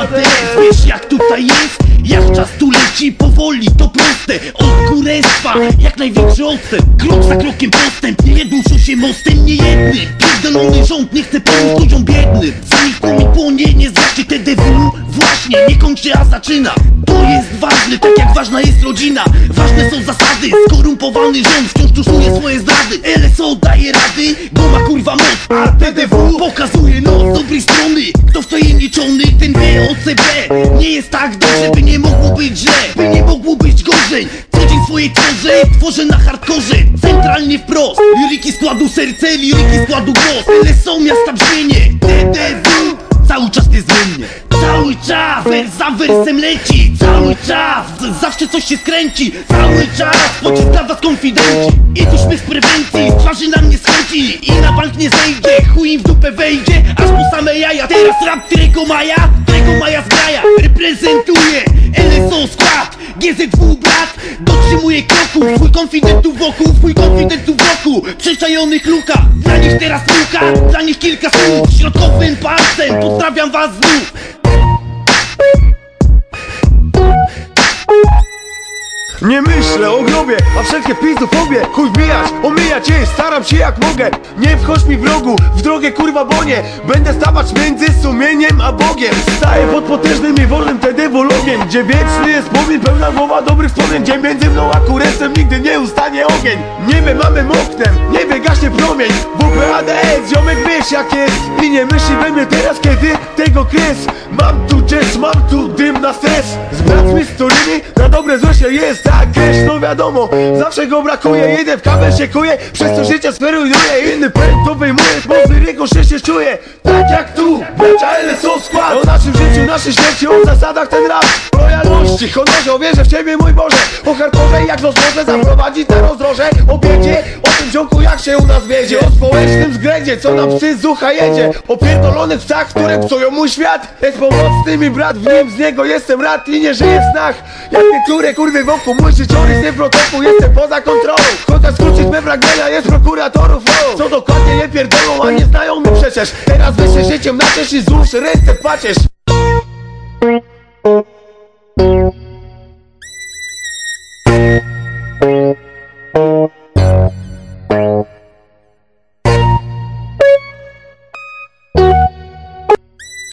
radę. Wiesz jak tutaj jest? Jak czas tu leci powoli, to proste. Od kurestwa, jak największy odstęp. Krok za krokiem postęp, nie duszą się mostem nie jednym Pierdolony rząd nie chce pomóc ludziom biednym. Zanikło mi płonie, nie Nie kończy, a zaczyna. To jest ważne, tak jak ważna jest rodzina. Ważne są zasady, skorumpowany rząd wciąż tuszuje swoje zdrady. LSO daje rady, bo ma kurwa moc. A TDW pokazuje nos dobrej strony. Kto w to jęczony, ten wie OCB Nie jest tak dobrze, by nie mogło być źle. By nie mogło być gorzej. Co dzień swoje tworzę, tworzę na hardkorze. Centralnie wprost, liryki składu serce, liryki składu głos. LSO miasta brzmienie, TDW Cały czas niezmiennie. Cały czas, wers za wersem leci. Cały czas, zawsze coś się skręci. Cały czas, pocisk dla was konfidenci I tu śmiech z prewencji, z twarzy nam nie skręci I na bank nie zejdzie, chuj im w dupę wejdzie. Aż po same jaja, teraz rap którego maja Którego maja zgraja, reprezentuje LSO skład, GZW brat. Dotrzymuje kroku, twój konfident tu wokół przyczajonych luka Dla nich teraz luka, dla nich kilka słów. Środkowym palcem, pozdrawiam was znów. Nie myślę o grobie, a wszelkie pizdofobie Chuj wbijać, omijać je, staram się jak mogę. Nie wchodź mi w rogu, w drogę kurwa bonie Będę stawać między sumieniem a Bogiem. Staję pod potężnym i wolnym TDW-logiem Gdzie wieczny jest pomnik, pełna głowa dobrych wspomnień Gdzie między mną a kuresem nigdy nie ustanie ogień. Niebie mamy oknem, niebie gaśnie promień. WPADS, ziomek wiesz jak jest. I nie myśli we mnie teraz kiedy tego kres. Mam tu jazz, mam tu dym na stres. Z braćmi, z którymi na dobre złe się jest Tak cash, no wiadomo, zawsze go brakuje Jeden w kabel się kuje, przez to życie sferuje Inny pęd to wyjmuje, wyryko się się czuje Tak jak tu, bracia LSO życiu, naszej śmierci, o zasadach ten rap. Lojalności, honorze, wierzę w Ciebie mój Boże. O hardkorze jak los może zaprowadzić na rozdroże? O biedzie, o tym ziomku jak się u nas wiedzie. O społecznym względzie, co nam psy z ucha jedzie. O pierdolonych psach, które psują mój świat. Jest pomocny mi brat, w nim z niego jestem rad I nie żyję w snach, jak niektóre kurwy wokół Mój życiorys nie w jestem poza kontrolą. Chociaż skrócić me fragmenta jest prokuratorów. Wow. Co dokładnie je pierdolą, a nie znają mnie przecież. Teraz wy się życiem na też i złóż ręce pacierz Thank you.